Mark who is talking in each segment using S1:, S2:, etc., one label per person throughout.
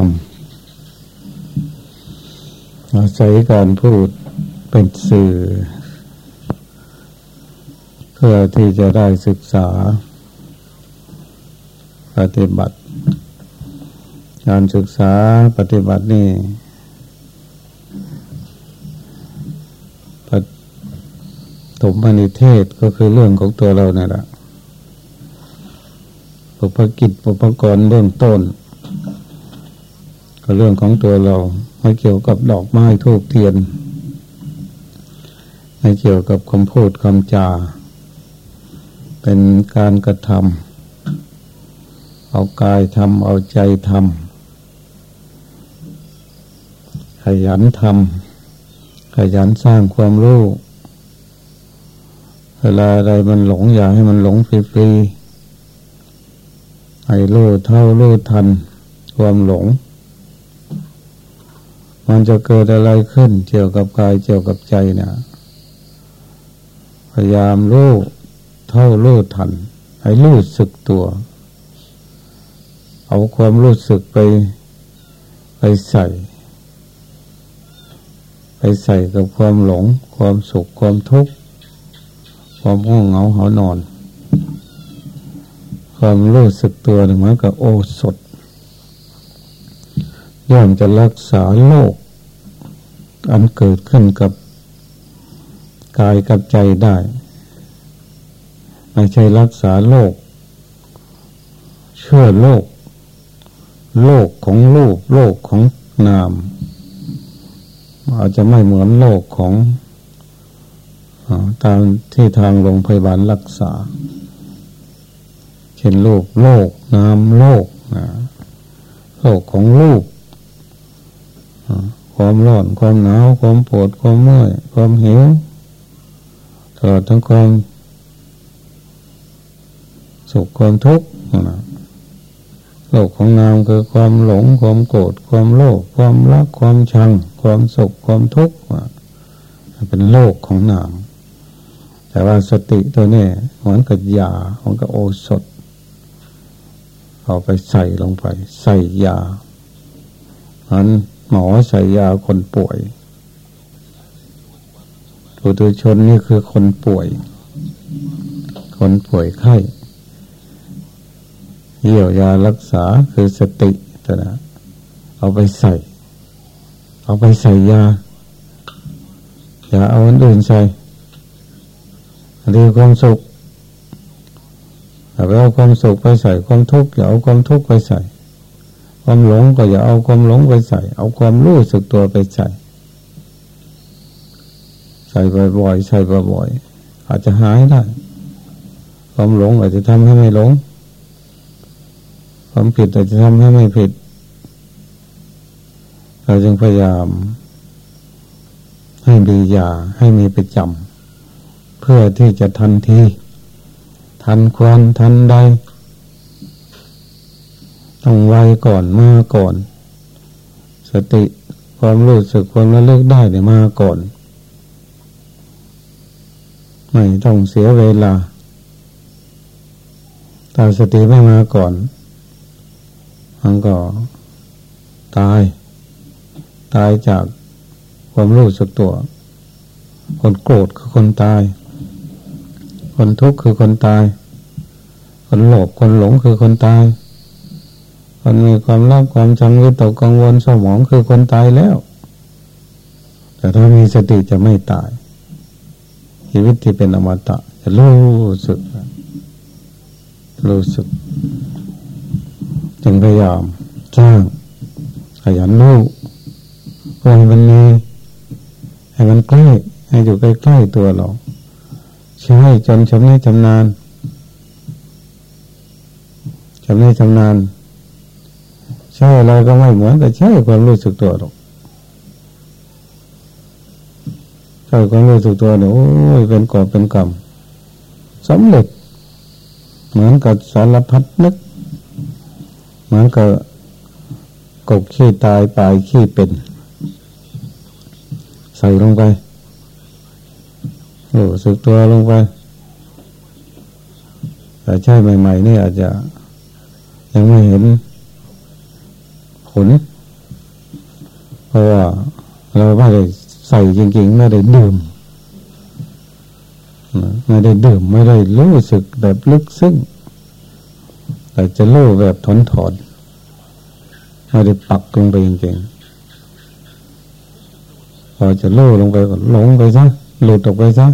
S1: รมอาศัยการพูดเป็นสื่อ เพื่อที่จะได้ศึกษา ปฏิบัติ การศึกษาปฏิบัตินี่ปฐมนิเทศก็คือเรื่องของตัวเราเนี่ยแหละปุพกิจปุพกรเบื้องต้น ก็เรื่องของตัวเรา ไม่เกี่ยวกับดอกไม้ทูบเทียน ไม่เกี่ยวกับคำพูดคำจา เป็นการกระทำเอากายทำเอาใจทำขยันทำขยันสร้างความรู้เวลาอะไรมันหลงอย่าให้มันหลงฟรีๆให้รู้เท่ารู้ทัน ความหลง มันจะเกิดอะไรขึ้นเกี่ยวกับกายเกี่ยวกับใจเนี่ยพยายามรู้เท่ารู้ทัน ให้รู้สึกตัว เอาความรู้สึกไปไปใส่ ไปใส่กับความหลง ความสุขความทุกข์ความง่วงเหงาหานอน ความรู้สึกตัวเหมือนกับโอสถ ย่อมจะรักษาโลก อันเกิดขึ้นกับกายกับใจได้ ไม่ใช่รักษาโลก เชื่อโลก โลกของรูปโลกของนาม อาจจะไม่เหมือนโลกของตามที่ทางโรงพยาบาลรักษา เช่นโลกโลกนามโลกโลกของรูป ความร้อนความหนาวความปวดความเมื่อยความหิวตลอดทั้งความสุขความทุกข์โลกของนามคือความหลงความโกรธความโลภความรักความชัง ความสุขความทุกข์เป็นโลกของนามแต่ว่าสติตัวนี้เหมือนกับยาเหมือนกับโอสถเอาไปใส่ลงไป ใส่ยาอัน หมอใส่ยาคนป่วยปุถุชนนี่คือคนป่วย คนป่วยไข้เยียวยารักษาคือสติตนะเอาไปใส่ เอาไปใส่ยา อย่าเอาอันอื่นใส่อันนี้ความสุขอย่าไปเอาความสุขไปใส่ความทุกข์อย่าเอาความทุกข์ไปใส่ ความหลงก็อย่าเอาความหลงไปใส่ เอาความรู้สึกตัวไปใส่ ใส่บ่อยๆใส่บ่อยๆอาจจะหายได้ ความหลงอาจจะทำให้ไม่หลง ความผิดอาจจะทำให้ไม่ผิด เราจึงพยายาม ให้มียาให้มีประจำเพื่อที่จะทันที ทันควันทันใด ต้องไวก่อนมาก่อน สติความรู้สึกความระลึกได้เนี่ยมาก่อน ไม่ต้องเสียเวลาถ้าสติไม่มาก่อนมันก็ตาย ตายจากความรู้สึกตัว คนโกรธคือคนตาย คนทุกข์คือคนตาย คนโลภคนหลงคือคนตาย คนมีความรักความชังวิตกกังวลสมองคือคนตายแล้ว แต่ถ้ามีสติจะไม่ตาย ชีวิตที่เป็นอมตะ จะรู้สึก รู้สึก จึงพยายามสร้างขยันรู้ให้มันมีให้มันใกล้ให้อยู่ใกล้ๆตัวเราใช่จนชำนิชำนาญชำนิชำนาญ ใช่อะไรก็ไม่เหมือนแต่ใช่ความรู้สึกตัวหรอกใช่ความรู้สึกตัวเนี่ยโอ้ยเป็นกอบเป็นกรรมสำเร็จ เหมือนกับสารพัดนึก เหมือนกับกบขี้ตายปลายขี้เป็น ใส่ลงไปรู้สึกตัวลงไป แต่ใช่ใหม่ ๆ นี่อาจจะยังไม่เห็น ผล เพราะว่าเราไม่ได้ใส่จริงๆไม่ได้ดื่มไม่ได้ดื่มไม่ได้รู้สึกแบบลึกซึ้งแต่จะรู้แบบถอนถอนไม่ได้ปักลงไปจริงๆพอจะลู่ลงไปก็หลงไปซะหลุดออกไปซะ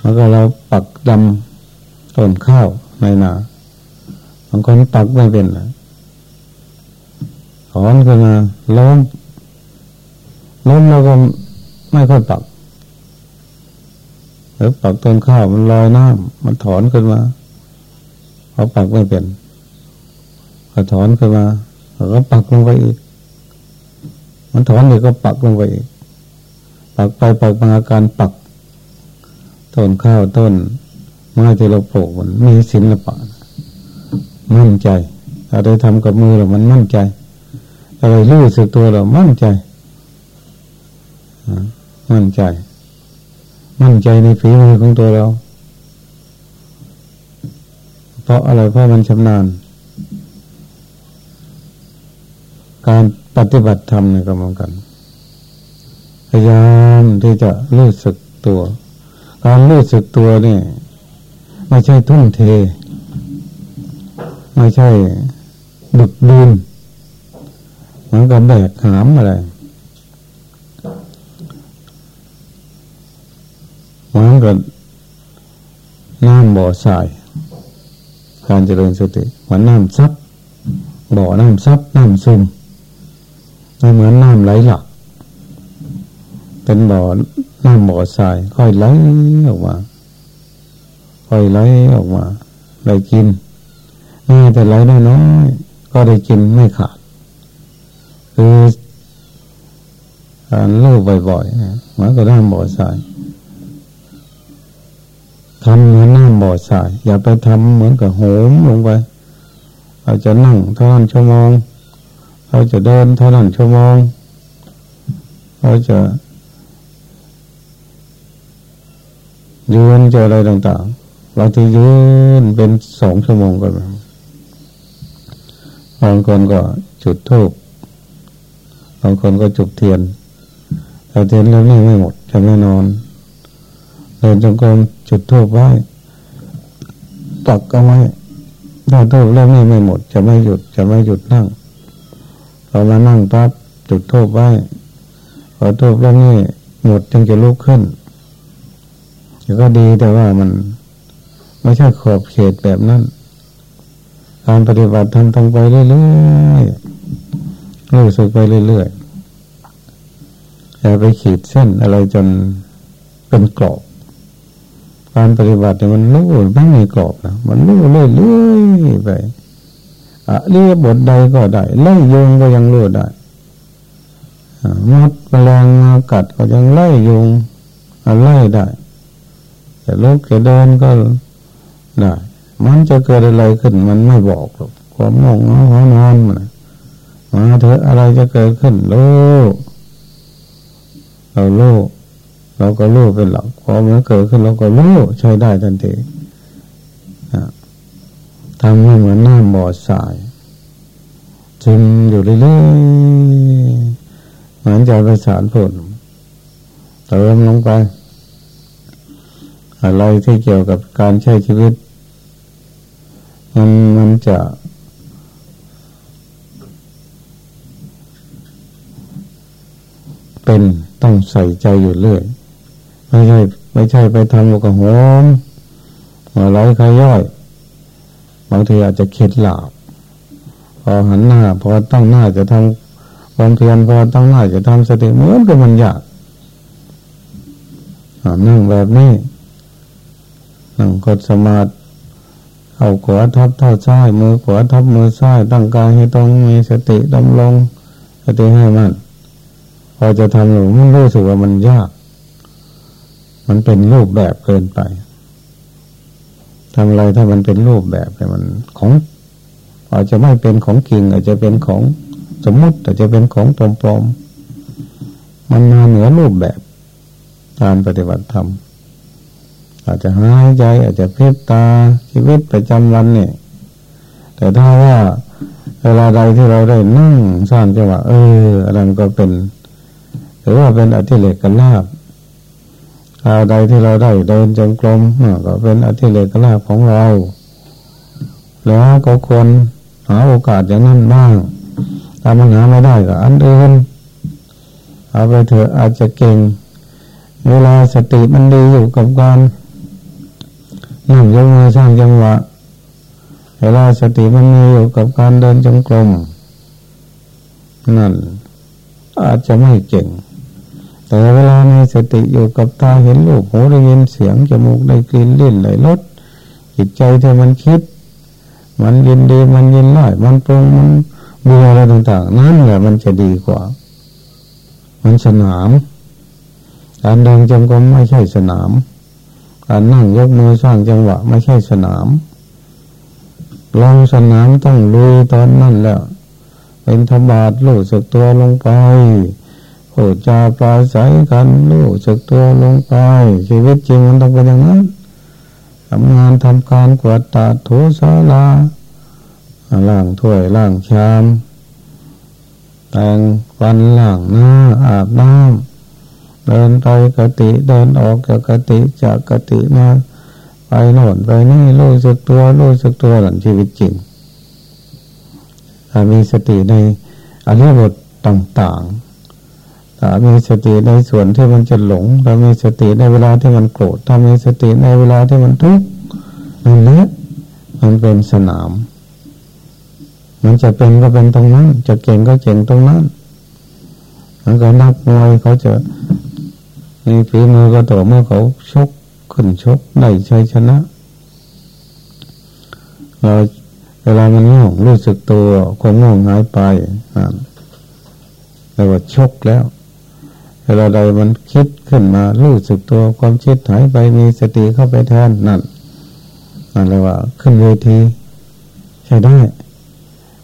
S1: แล้วก็เราปักดำต้นข้าวในนาบางคนปักไม่เป็นนะ ถอนขึ้นมาล้มล้มแล้วก็ไม่ค่อยปักหรือปักต้นข้าวมันลอยน้ำมันถอนขึ้นมาเขาปักไม่เป็นเขาถอนขึ้นมาเขาก็ปักลงไปอีก มันถอนเลยก็ปักลงไปอีก ปักไปปักมาอาการปักต้นข้าวต้นไม้ที่เราปลูกมันมีศิลปะ มั่นใจถ้าได้ทำกับมือเรามันมั่นใจ อะไรรู้สึกตัวเรามั่นใจมั่นใจ มั่นใจในฝีมือของตัวเรา เพราะอะไรเพราะมันชำนาญ การปฏิบัติธรรมในกรรมกันพยายามที่จะรู้สึกตัว การรู้สึกตัวนี่ไม่ใช่ทุ่มเท ไม่ใช่ดุดดินเห มือนกับแบกหามอะไรมือนกับน้ำบ่อทรายการเจริญสติเหมือนน้ำซับบ่อน้ำซับน้ำซึมไม่เหมือนน้ำไหลหลัก เป็นบ่อน้ำบ่อทราย ค่อยไหลออกมาค่อยไหลออกมาได้กินนี่แต่ไหลน้อยก็ได้กินไม่ขาด คือการลูบบ่อยๆเหมือนกับน้ำบ่อทรายทำเหมือนน้ำบ่อสาย อย่าไปทำเหมือนกับโหมลงไปเราจะนั่งเท่านั้นชั่วโมงเราจะเดินเท่านั้นชั่วโมงเราจะยืนจะอะไรต่างๆ เราที่ยืนเป็นสองชั่วโมงก็บางคนก็จุดทูบ บางคนก็จุดเทียนแต่เทียนแล้วนี่ไม่หมดจะไม่นอนเดินจงกรมจุดทูบไว้ตักเอาไว้ถ้าทูบเริ่มไม่ไม่หมด จะไม่หยุดจะไม่หยุดนั่งพอมานั่งปั๊บจุดทูบไว้พอทูบเริ่มนี่หมดจึงจะลุกขึ้นก็ดีแต่ว่ามันไม่ใช่ขอบเขตแบบนั้น การปฏิบัติทำตรงไปเรื่อยๆ รู้สึกไปเรื่อยๆอย่าไปขีดเส้นอะไรจนเป็นกรอบ การปฏิบัติเนี่ยมันรู้ไม่มีกรอบนะมันรู้เรื่อยๆไปอะเรียบทใดก็ได้ไล่ยุงก็ยังรู้ได้มัดแมลงมากัดก็ยังไล่ยุงไล่ได้จะลุกจะเดินก็ได้มันจะเกิดอะไรขึ้น มันไม่บอกหรอกความงงหัวนอนมัน มาเถอะอะไรจะเกิดขึ้นรู้เรารู้เราก็รู้เป็นหลักพอมันเกิดขึ้นเราก็รู้ใช้ได้ทันทีทำให้เหมือนหน้ำบ่อสายจึงอยู่เรื่อยๆเหมือนใจประสานผลเติมลงไป อะไรที่เกี่ยวกับการใช้ชีวิต มันมันจะ เป็นต้องใส่ใจอยู่เรื่อยไม่ใช่ไม่ใช่ไปทำกับหอมหัวไหลขย่อยบางทีอาจจะเข็ดหลาบพอหันหน้า พอตั้งหน้าจะทำความเพียรพอตั้งหน้าจะทำสติเหมือนกับมันยากนั่งแบบนี้นั่งกดสมาธิเอาขวาทับเท้าซ้ายมือขวาทับมือซ้ายตั้งกายให้ตรงมีสติดำลงสติให้มัน พอจะทำหนูมันรู้สึกว่ามันยาก มันเป็นรูปแบบเกินไปทำอะไรถ้ามันเป็นรูปแบบมันของอาจจะไม่เป็นของจริง อาจจะเป็นของสมมุติ อาจจะเป็นของปลอมๆมันมาเหนือรูปแบบการปฏิบัติธรรมอาจจะหายใจ อาจจะเพลิบตาชีวิตประจำวันเนี่ยแต่ถ้าว่าเวลาใดที่เราได้นั่งสร้างจังหวะเอออะไรก็เป็น หรือว่าเป็นอธิเลกกันลาบคราวใดที่เราได้เดินจงกรมก็เป็นอธิเลกลาบของเรา แล้วก็ควรหาโอกาสอย่างนั้นบ้างถ้ามันหาไม่ได้ก็อันอื่นเอาไปเถอะอาจจะเก่ง เวลาสติมันดีอยู่กับการนั่งยกมือสร้างจังหวะ เวลาสติมันมีอยู่กับการเดินจงกรมนั่นอาจจะไม่เก่ง แต่เวลามีสติอยู่กับตาเห็นรูปหูได้ยินเสียงจมูกได้กลิ่นลิ้นไหลรสจิตใจที่มันคิด มันยินดีมันยินร้ายมันปรุงมันเบื่ออะไรต่าง ๆ นั่นแหละมันจะดีกว่า มันสนามการเดินจงกรมไม่ใช่สนาม การนั่งยกมือสร้างจังหวะไม่ใช่สนามลงสนามต้องลุยตอนนั่นแหละเป็นธบาตลู่สึกตัวลงไป โอ้จาปลาใสกันลู่สึกตัวลงไป ชีวิตจริงมันต้องเป็นอย่างนั้นทำงานทำการกวาดตาถูสาลาล่างถ้วยล่างชามแต่งฟันล่างหน้าอาบน้ำเดินไปกติเดินออกจากกติจากกติมาไปโน่นไปนี่รู้สึกตัวรู้สึกตัวหลังชีวิตจริงมีสติในอริยบทต่าง ๆ ถ้ามีสติในส่วนที่มันจะหลงถ้ามีสติในเวลาที่มันโกรธถ้ามีสติในเวลาที่มันทุกข์นั่นแหละมันเป็นสนาม มันจะเป็นก็เป็นตรงนั้น จะเก่งก็เก่งตรงนั้นมันก็นักมวยเขาจะมีฝีมือก็ต่อเมื่อเขาชกขึ้นชกได้ชัยชนะ เราเวลามันง่วงรู้สึกตัวความง่วงหายไปอ่าแล้วว่าชกแล้ว เวลาใดมันคิดขึ้นมารู้สึกตัวความคิดหายไปมีสติเข้าไปแทนนั่นนั่นเลยว่า ขึ้นเวทีใช้ได้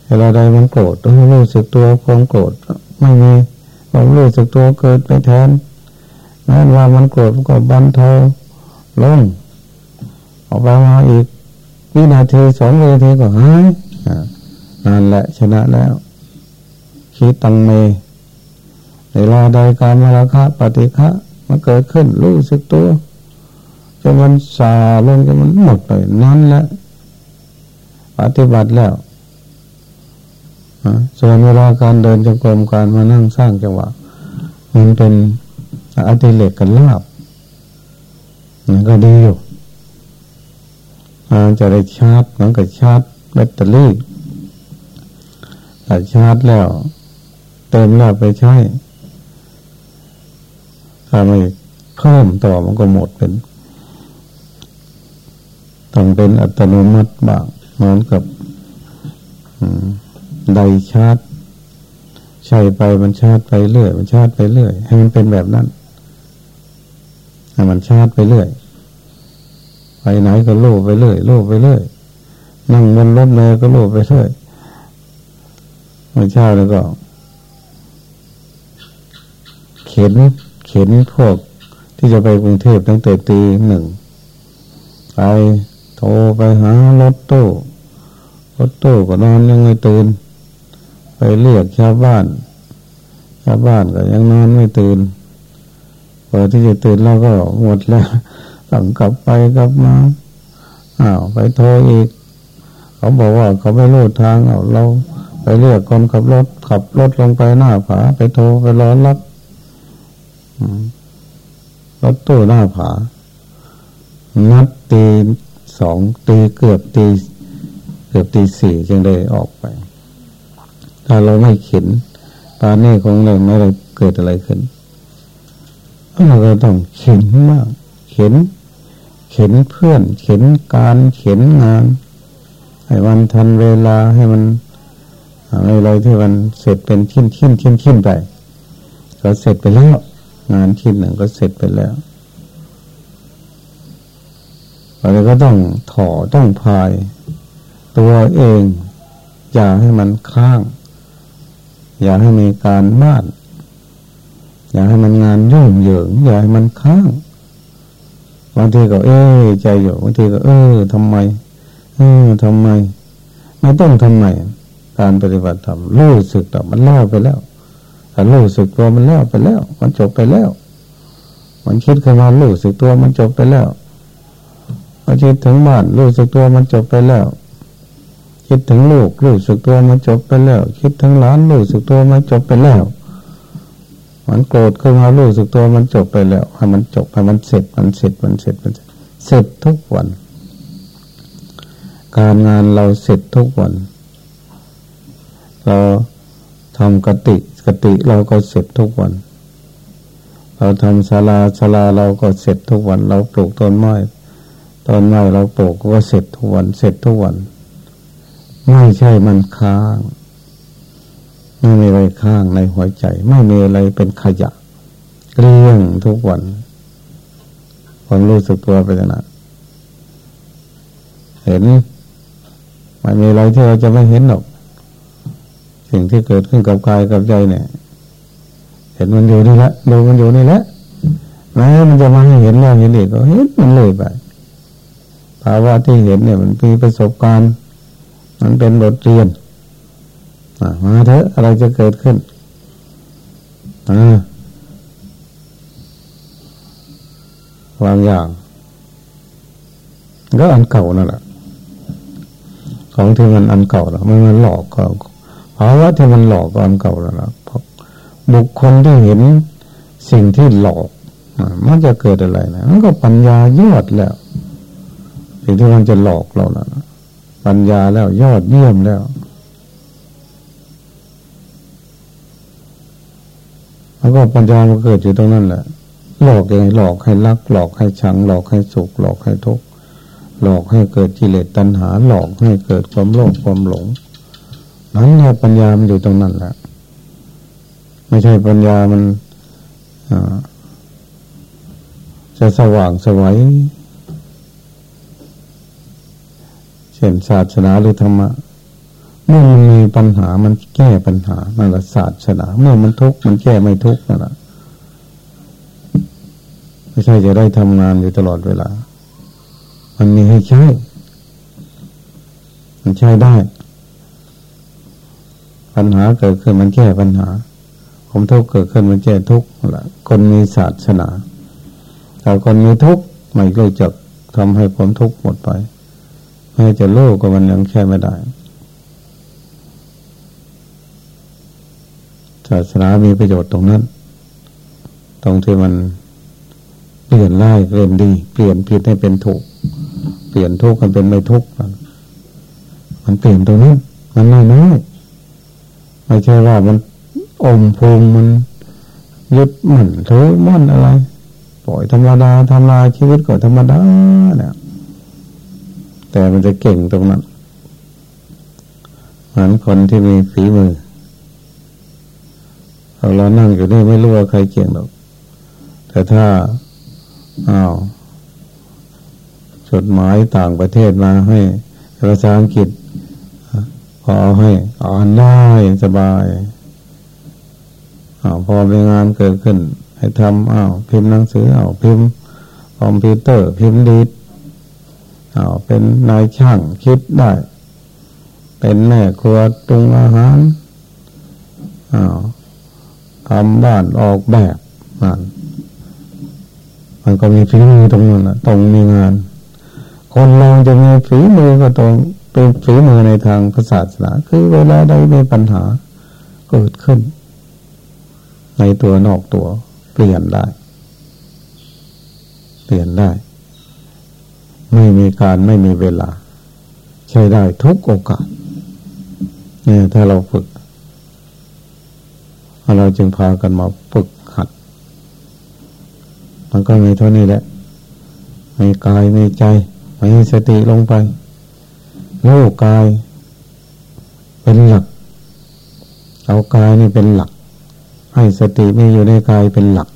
S1: เวลาใดมันโกรธต้องรู้สึกตัวความโกรธไม่มีความรู้สึกตัวเกิดไปแทนนั่นว่ามันโกรธก็บันเทาลงออกไปมาอีกวินาทีสองวินาทีก็หายนั่นแหละชนะแล้วคิดตังเม เวลาใดการมาราคะปฏิฆะมันเกิดขึ้นรู้สึกตัวจนมันสาลงจนมันหมดไปนั่นแหละปฏิบัติแล้วส่วนเวลาการเดินจงกรมการมานั่งสร้างจังหวะมันเป็นอติเลกกันลาบมันก็ดีอยู่จะได้ชาร์จมันก็ชาร์จแบตเตอรี่แต่ชาร์จแล้ว เติมแล้วไปใช้ ถ้าไม่เพิ่มต่อมันก็หมดเป็น ต้องเป็นอัตโนมัติบ้างเหมือนกับไดชาร์จใช้ไปมันชาร์จไปเรื่อย มันชาร์จไปเรื่อย ให้มันเป็นแบบนั้นให้มันชาร์จไปเรื่อยไปไหนก็โลไปเรื่อยโลไปเรื่อยนั่งบนรถเมล์ก็โลไปเรื่อยไม่ใช่แล้วก็ เข็น เข็นพวกที่จะไปกรุงเทพตั้งแต่ตีหนึ่งไปโทรไปหารถตู้รถตู้ก็นอนยังไม่ตื่น ไปเรียกชาวบ้านชาวบ้านก็ยังนอนไม่ตื่นพอที่จะตื่นแล้วก็หมดแล้วต้องกลับไปกลับมาอ้าวไปโทรอีก เขาบอกว่าเขาไม่รู้ทางเอาเราไปเรียกคนขับรถขับรถลงไปหน้าผาไปโทรไปร้อนรับ รถตู้หน้าผา นัดตีสองตีเกือบตีเกือบตีสี่จึงได้ออกไป ถ้าเราไม่เข็นตานี่คงเลยไม่ได้เกิดอะไรขึ้นเราก็ต้องเข็นมาก เข็น เข็นเพื่อน เข็นการเข็นงาน ให้มันทันเวลาให้มันอะไรที่มันเสร็จเป็นชิ้นชิ้นชิ้นชิ้นไปก็เสร็จไปแล้ว งานชิ้นหนึ่งก็เสร็จไปแล้วเราก็ต้องถอต้องพาย ตัวเอง อย่าให้มันค้าง อย่าให้มีการบ้านอย่าให้มันงานยุ่งเหยิง อย่าให้มันค้างบางทีก็เอ้ใจอยู่บางทีก็เออทำไม เออทำไม ไม่ต้องทำไม การปฏิบัติธรรมรู้สึกแต่มันแล้วไปแล้ว แต่รู้สึกตัวมันแล้วไปแล้ว มันจบไปแล้ว มันคิดขึ้นมารู้สึกตัวมันจบไปแล้วพอคิดถึงบ้านรู้สึกตัวมันจบไปแล้ว คิดถึงลูกรู้สึกตัวมันจบไปแล้ว คิดถึงหลานรู้สึกตัวมันจบไปแล้ว มันโกรธขึ้นมารู้สึกตัวมันจบไปแล้วให้มันจบให้มันเสร็จมันเสร็จมันเสร็จมันเสร็จทุกวัน การงานเราเสร็จทุกวัน เราทำกติ กติเราก็เสร็จทุกวัน เราทำศาลาศาลาเราก็เสร็จทุกวัน เราปลูกต้นไม้ต้นไม้เราปลูกก็เสร็จทุกวัน เสร็จทุกวัน ไม่ใช่มันค้าง ไม่มีอะไรข้างในหัวใจ ไม่มีอะไรเป็นขยะเกลี้ยงทุกวันความรู้สึกตัวไปอย่างนั้นเห็นไม่มีอะไรที่เราจะไม่เห็นหรอก สิ่งที่เกิดขึ้นกับกายกับใจเนี่ย เห็นมันอยู่นี่แหละดูมันอยู่นี่แหละแม้มันจะมาให้เห็นแล้วเห็นอีกก็เห็นมันเลยไปภาวะที่เห็นเนี่ยมันมีประสบการณ์ มันเป็นบทเรียนมาเถอะอะไรจะเกิดขึ้นวางอย่างก็อันเก่านั่นแหละของที่มันอันเก่าแล้วมันมันหลอกก็ ภาวะที่มันหลอกก็อันเก่าแล้วนะบุคคลที่เห็นสิ่งที่หลอกมันจะเกิดอะไรนะมันก็ปัญญายอดแล้วสิ่งที่มันจะหลอกเราแล้วปัญญาแล้วยอดเยี่ยมแล้ว แล้วก็ปัญญามันเกิดอยู่ตรงนั้นแหละ หลอกยังไงหลอกให้รัก หลอกให้ชัง หลอกให้สุข หลอกให้ทุกข์หลอกให้เกิดกิเลสตัณหา หลอกให้เกิดความโลภความหลง นั้นแหละปัญญามันอยู่ตรงนั้นแหละไม่ใช่ปัญญามันจะสว่างสวัยเช่นศาสนาหรือธรรมะเมื่อมันมีปัญหามันแก้ปัญหานั่นแหละศาสนา เมื่อมันทุกข์มันแก้ไม่ทุกข์นั่นแหละไม่ใช่จะได้ทำงานอยู่ตลอดเวลา มันมีให้ใช้ มันใช้ได้ ปัญหาเกิดขึ้นมันแก้ปัญหาผมทุกข์เกิดขึ้นมันแก้ทุกข์ละคนมีศาสนาแต่คนมีทุกข์ไม่รู้จักทำให้ผมทุกข์หมดไปแม้จะโลกก็มันยังแค่ไม่ได้ ศาสนามีประโยชน์ตรงนั้น ตรงที่มันเปลี่ยนร้ายเป็นดี เปลี่ยนผิดให้เป็นถูก เปลี่ยนทุกข์กันเป็นไม่ทุกข์มันเปลี่ยนตรงนี้มันน้อยน้อย ไม่ใช่ว่ามันอมพุงมันยึดมั่นถือมั่นอะไร ปล่อยธรรมดาทำลายชีวิตก็ธรรมดาเนี่ยแต่มันจะเก่งตรงนั้นเหมือนคนที่มีฝีมือเรานั่งอยู่นี่ไม่รู้ว่าใครเก่งหรอก แต่ถ้าอ้าวจดหมายต่างประเทศมาให้ภาษาอังกฤษ พอให้อ่านได้สบายอาพอเป็นงานเกิดขึ้น ให้ทำอ้าวพิมพ์หนังสืออ้าวพิมพ์คอมพิวเตอร์พิมพ์ดีดอ้าวเป็นนายช่างคิดได้ เป็นแม่ครัวตรงอาหารอ้าวทำบ้านออกแบบนั่นมันก็มีฝีมือตรงนั้นนะตรงมีงาน คนเราจะมีฝีมือก็ตรง เป็นฝีมือในทางศาสนาคือเวลาใดมีปัญหาเกิดขึ้น ในตัวนอกตัวเปลี่ยนได้ เปลี่ยนได้ ไม่มีการไม่มีเวลา ใช้ได้ทุกโอกาสเนี่ยถ้าเราฝึก เราจึงพากันมาฝึกหัด มันก็มีเท่านี้แหละมีกายมีใจมีสติลงไป รู้กาย เป็นหลัก เอากายนี่เป็นหลัก ให้สติมีอยู่ในกายเป็นหลัก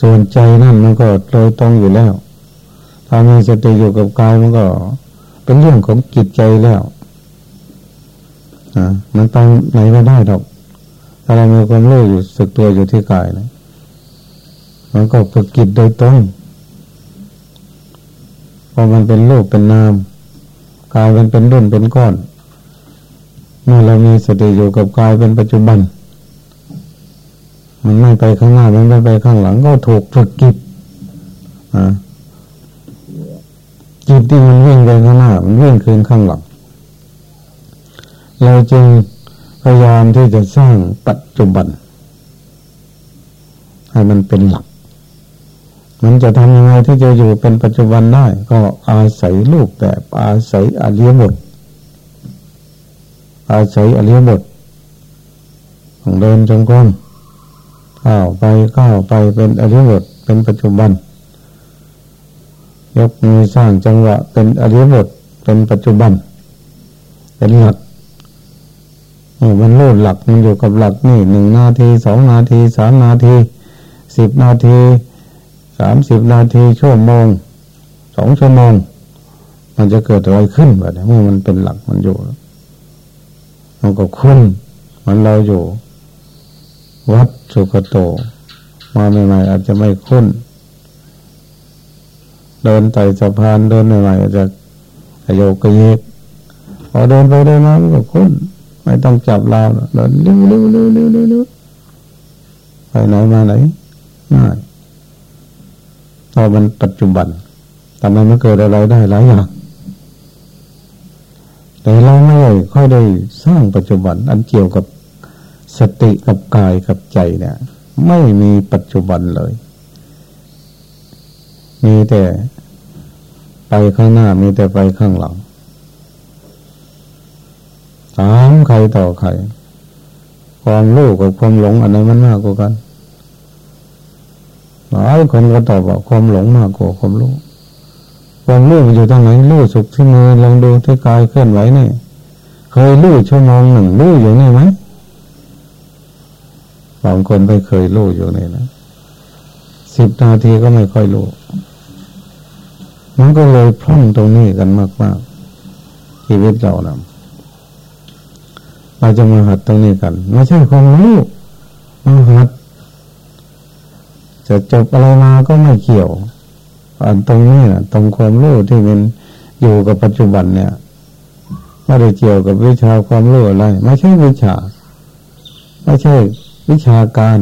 S1: ส่วนใจนั่นมันก็โดยตรงอยู่แล้ว ถ้ามีสติอยู่กับกายมันก็ เป็นเรื่องของจิตใจแล้วอ่ามันไปไหนไม่ได้ดอกถ้าเรามีความรู้อยู่สึกตัวอยู่ที่กายนะมันก็ฝึกจิตโดยตรงพอมันเป็นรูปเป็นนาม กายมันเป็นรุ่นเป็นก้อน เมื่อเรามีสติอยู่กับกายเป็นปัจจุบัน มันไม่ไปข้างหน้ามันไม่ไปข้างหลังก็ถูกฝึกจิตจิตที่มันวิ่งไปข้างหน้า มันวิ่งคืนข้างหลัง เราจึงพยายามที่จะสร้างปัจจุบัน ให้มันเป็นหลัก มันจะทำยังไงที่จะอยู่เป็นปัจจุบันได้ ก็อาศัยรูปแบบอาศัยอริยบท อาศัยอริยบทของเดินจงกรมก้าวไปก้าวไปเป็นอริยบทเป็นปัจจุบัน ยกมือสร้างจังหวะเป็นอริยบทเป็นปัจจุบัน เป็นหลักมันโลดหลักมันอยู่กับหลักนี่หนึ่งนาทีสองนาทีสามนาทีสิบนาที สามสิบนาทีชั่วโมงสองชั่วโมง มันจะเกิดอะไรขึ้นแบบนี้เมื่อมันเป็นหลักมันอยู่มันก็คุ้นมันเราอยู่ วัดสุกโต มาใหม่ๆอาจจะไม่คุ้นเดินไต่สะพานเดินใหม่ๆอาจจะโยกกระเยกพอเดินไปเดินมามันก็คุ้นไม่ต้องจับเราเดินเร็วเร็วเร็วเร็วเร็วไปไหนมาไหนง่าย พอมันปัจจุบันแต่มันไม่เกิดอะไรได้หลายอย่างแต่เราไม่ค่อยได้สร้างปัจจุบัน อันเกี่ยวกับสติกับกายกับใจเนี่ย ไม่มีปัจจุบันเลย มีแต่ไปข้างหน้ามีแต่ไปข้างหลังถามใครต่อใคร ความรู้กับความหลงอันไหนมันมากกว่ากัน หลายคนก็ตอบว่าความหลงมากกว่าความรู้ความรู้มันอยู่ตรงไหนรู้สุขที่มือลองดูที่กายเคลื่อนไหวนี่เคยรู้ชั่วโมงหนึ่งรู้อยู่นี่ไหมบางคนไม่เคยรู้อยู่นี่นะสิบนาทีก็ไม่ค่อยรู้มันก็เลยพร่องตรงนี้กันมากๆชีวิตเรานะเราจะมาหัดตรงนี้กันไม่ใช่ความรู้มาหัด จะจบอะไรมาก็ไม่เกี่ยวอันตรงนี้นะตรงความรู้ที่มันอยู่กับปัจจุบันเนี่ยไม่ได้เกี่ยวกับวิชาความรู้อะไรไม่ใช่วิชา ไม่ใช่ วิชาการ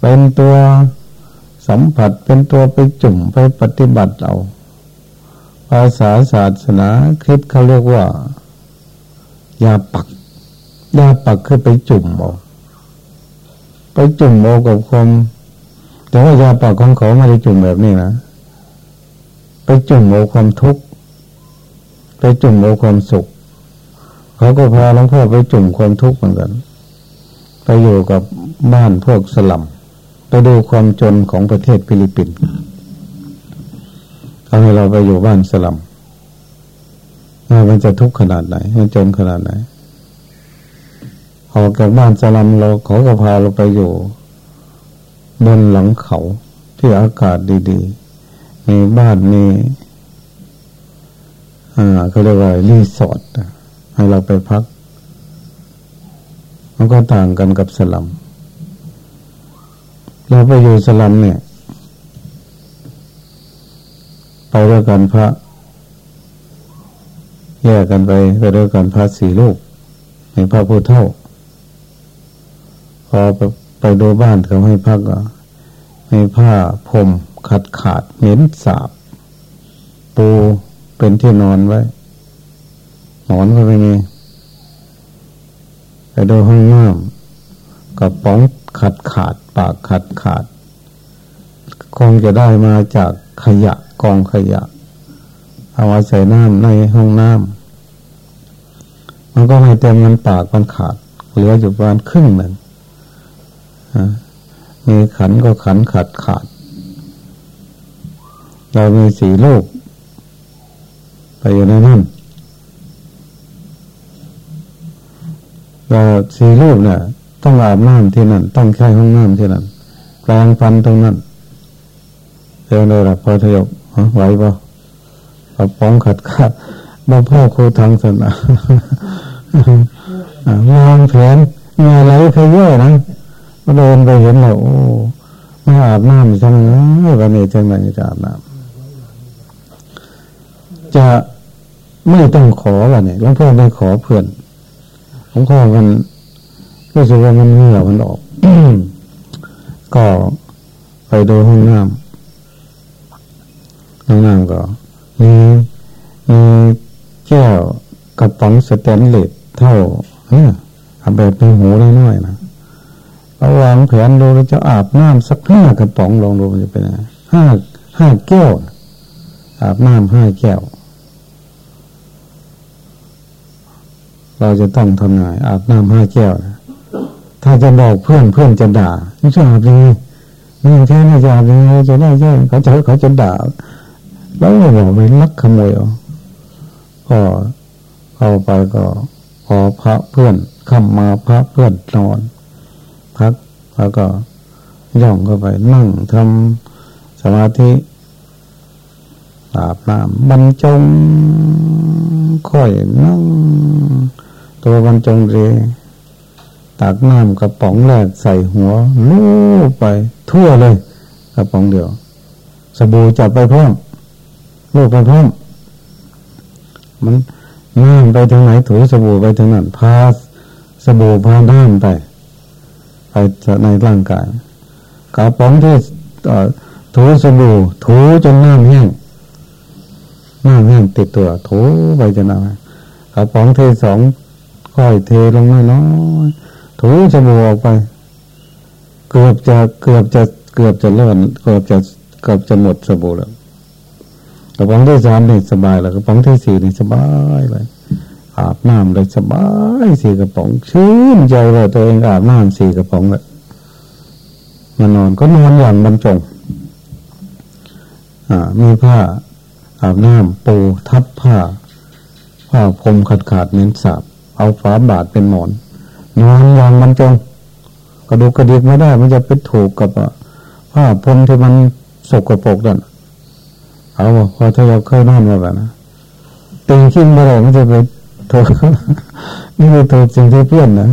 S1: เป็นตัวสัมผัสเป็นตัวไปจุ่มไปปฏิบัติเอาภาษาศาสนาคริสเขาเรียกว่ายาปักยาปักคือไปจุ่มเอาไปจุ่มเอากับความ แต่ว่ายาปักของเขาไม่ได้จุ่มแบบนี้นะไปจุ่มเอาความทุกข์ไปจุ่มเอาความสุข เขาก็พาหลวงพ่อไปจุ่มความทุกข์เหมือนกัน ไปอยู่กับบ้านพวกสลัมไปดูความจนของประเทศฟิลิปปินส์เขาให้เราไปอยู่บ้านสลัมมันจะทุกข์ขนาดไหนมันจนขนาดไหนออกจากบ้านสลัมเราเขาก็พาเราไปอยู่ บนหลังเขาที่อากาศดีๆ มีบ้านมีอ่าเขาเรียกว่ารีสอร์ทให้เราไปพัก มันก็ต่างกันกับสลัม เราไปอยู่สลัมเนี่ย ไปด้วยกันพระแยกกันไปไปด้วยกันพระสี่ลูกในพระพุทธเท่าพอ ไปดูบ้านเขาให้พักอะมีผ้าพรมขาดขาดเหม็นสาบ ปูเป็นที่นอนไว้นอนก็ไม่มีไปดูห้องน้ำกับป๋องขาดขาดปากขาดขาดคงจะได้มาจากขยะกองขยะ เอาไว้ใส่น้ำในห้องน้ำมันก็ให้เต็มมันปากมันขาด เหลืออยู่ประมาณครึ่งหนึ่ง มีขันก็ขันขาดขาด เรามีสีลูกไปอยู่ในนั้นเราสีลูกเนี่ยต้องอาบน้ำที่นั่น ต้องใช้ห้องน้ำที่นั่นแปลงฟันตรงนั้นเร็วเลยละพอทยกไหวปะกระป๋องขัดขาดบ่พ่อครูทางสนาวางแผนมีอะไรเคยเยอะนะ เดินไปเห็นเราโอ้ไม่อาบน้ำจังเลยวันนี้จังไหนจะอาบน้ำจะไม่ต้องขอวันนี้หลวงพ่อไม่ขอเพื่อนหลวงพ่อมันรู้สึกว่ามันเหงื่อมันออกก็ไปดูห้องน้ำห้องน้ำก็มีมีแก้วกระป๋องสแตนเลสเท่าเนี่ยแบบเป็นหูน้อยๆนะ เราวางแผนดูเราจะอาบน้ำสักห้ากระป๋องลองดูมันจะเป็นห้าห้าแก้ว อาบน้ำห้าแก้ว เราจะต้องทำไงอาบน้ำห้าแก้วนะถ้าจะบอกเพื่อนเพื่อนจะด่าไม่ชอบยังไงนี่แค่ไม่จะอาบยังไงจะได้ใช่เขาจะเขาจะด่าแล้วเราบอกไปลักขโมยอก็เข้าไปก็ พอพระเพื่อนข้ามาพระเพื่อนนอน แล้วก็ย่องเข้าไปนั่งทำสมาธิอาบน้ำบรรจงค่อยนั่ง ตัวบรรจงเรตักน้ำกระป๋องแรกใส่หัวลูบไป ทั่วเลยกระป๋องเดียว สบู่จับไปพร้อมลูกไปพร้อมมันน้ำไปทางไหนถูสบู่ไปทางนั้นพาสบู่พาน้ำไป ในร่างกายกระป๋องที่ถูสบู่ถูจนน้ำแห้งน้ำแห้งติดตัว ถูไปจนน้ำกระป๋องที่สองค่อยเทลงน้อยถูสบู่ออกไป เกือบจะเกือบจะเกือบจะเลื่อนเกือบจะเกือบจะหมดสบู่แล้วกระป๋องที่สามนี่สบายแล้วกระป๋องที่สี่นี่สบายเลย อาบน้ำเลยสบายสี่กระป๋อง ชื่นใจเลยตัวเองอาบน้ำสี่กระป๋องเลยมานอนก็นอนอย่างบรรจงอ่ามีผ้าอาบน้ำปูทับผ้า ผ้าพรมขาดขาดเน้นสาบ เอาฝาบาดเป็นหมอน นอนอย่างบรรจงกระดูกกระดิกไม่ได้ มันจะไปถูกกับผ้าพรมที่มันสกปรกนั่นเอาพอถ้าเราเคยนอนมาแบบนะตีขึ้นมาเลยมันจะไป ถูกนี่ไปถูกสิ่งที่เพื่อนนะ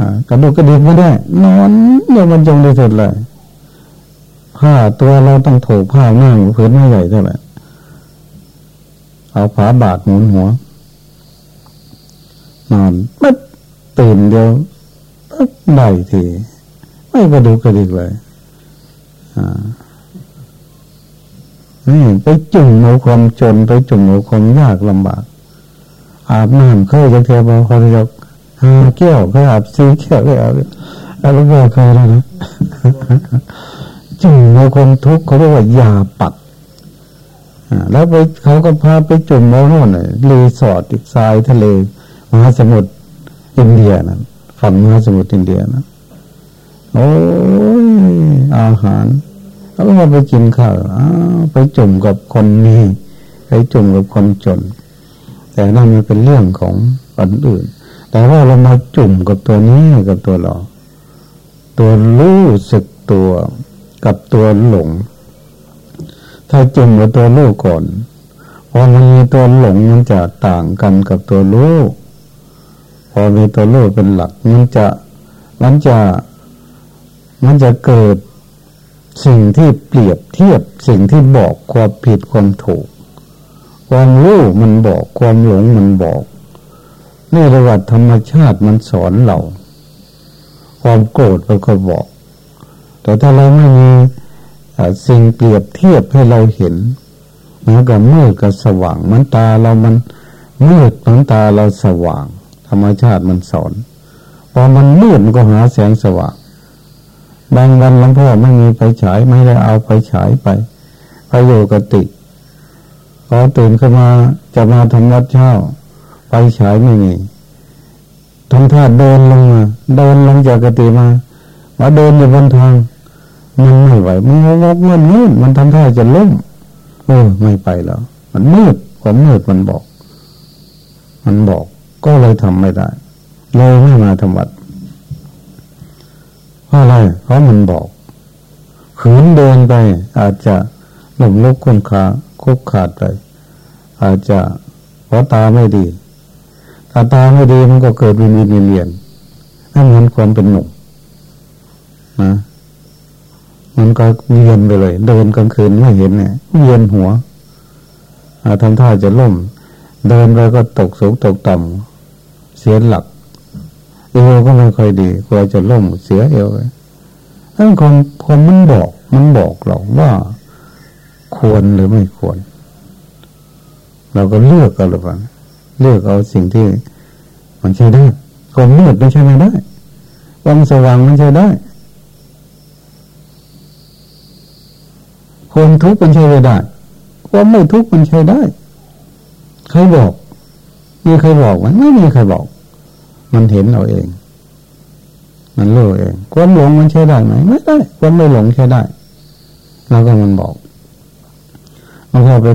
S1: อ่ากระดูกกระดิกไม่ได้ นอนเดี๋ยมันจงได้สุดเลยผ้าตัวเราต้องถูกผ้านั่พื้นไม่ใหญ่เท่าไหร่เอาผ้าบาดหมุนหัวนอนไม่ตื่นเดียวได้ทีไม่กระดูกกระดิกเลยอ่านี่ไปจุ่มเอาความจนไปจุ่มเอาความยากลำบาก อาบน้ำเคยจะเทบอเขาจะหาแก้ยวเคยอาบซีแก้วเคยอาบอะไรก็เคยแล้วนะจุ่มเอาความทุกข์เขาเรียกว่ายาปัดแล้วไปเขาก็พาไปจุ่มเอาโน่นเลยรีสอร์ทติดทรายทะเลมหาสมุทรอินเดียนะฝั่งมหาสมุทรอินเดียนะโอ้ยอาหาร แล้วก็ไปกินข้าวไปจุ่มกับคนมีไปจุ่มกับคนจน แต่นั่นมันเป็นเรื่องของคนอื่น แต่ว่าเรามาจุ่มกับตัวนี้กับตัวเรา ตัวรู้สึกตัวกับตัวหลง ถ้าจุ่มกับตัวรู้ก่อนพอมันมีตัวหลงมันจะต่างกันกับตัวรู้พอมีตัวรู้เป็นหลักมันจะมันจะมันจะเกิดสิ่งที่เปรียบเทียบสิ่งที่บอกความผิดความถูก ความรู้มันบอก ความหลงมันบอกในระดับธรรมชาติมันสอนเรา ความโกรธมันก็บอก แต่ถ้าเราไม่มีสิ่งเปรียบเทียบให้เราเห็นเหมือนกับมืดกับสว่างมันตาเรามันมืดมันตาเราสว่าง ธรรมชาติมันสอนพอมันมืดมันก็หาแสงสว่างบางวันหลวงพ่อไม่มีไฟฉายไม่ได้เอาไฟฉายไปไปอยู่กติ อตื่นขึ้นมาจะมาทำวัดเช้าไฟฉายไม่มีทำท่าเดินลงมาเดินลงจากกติมามาเดินอยู่บนทางมันไม่ไหวมันงกมันมืดมันทำท่าจะล้มเออไม่ไปแล้ว มันมืดความมืดมันบอก มันบอก ก็เลยทำไม่ได้เลยไม่มาทำวัดราะอะไรเพราะมันบอกขืนเดินไป อาจจะหนุ่มลุกคุนขาคุกขาดไป อาจจะเพราะตาไม่ดีถ้าตาไม่ดีมันก็เกิดวินวินเวียนนั่นมันความเป็นหนุ่มนะมันก็เวียนไปเลย เดินกลางคืนไม่เห็นเนี่ยเวียนหัวทำท่าจะล่ม เดินไปก็ตกสูงตกต่ำเสียหลักเอวก็ไม่ค่อยดีกลัวจะล่มเสียเอวเลยทั้งคนคนมันบอก มันบอกเราว่า ควรหรือไม่ควร เราก็เลือกกันหรือเปล่าเลือกเอาสิ่งที่มันใช้ได้ความมืดมันใช้ไม่ได้ความสว่างมันใช้ได้ความทุกข์มันใช้ไม่ได้ความไม่ทุกข์มันใช้ได้ ใครบอกมีใครบอกไหมไม่มีใครบอก มันเห็นเราเอง มันรู้เอง ความหลงมันใช้ได้ไหมไม่ได้ ความไม่หลงใช้ได้แล้วก็มันบอกเอาพอไป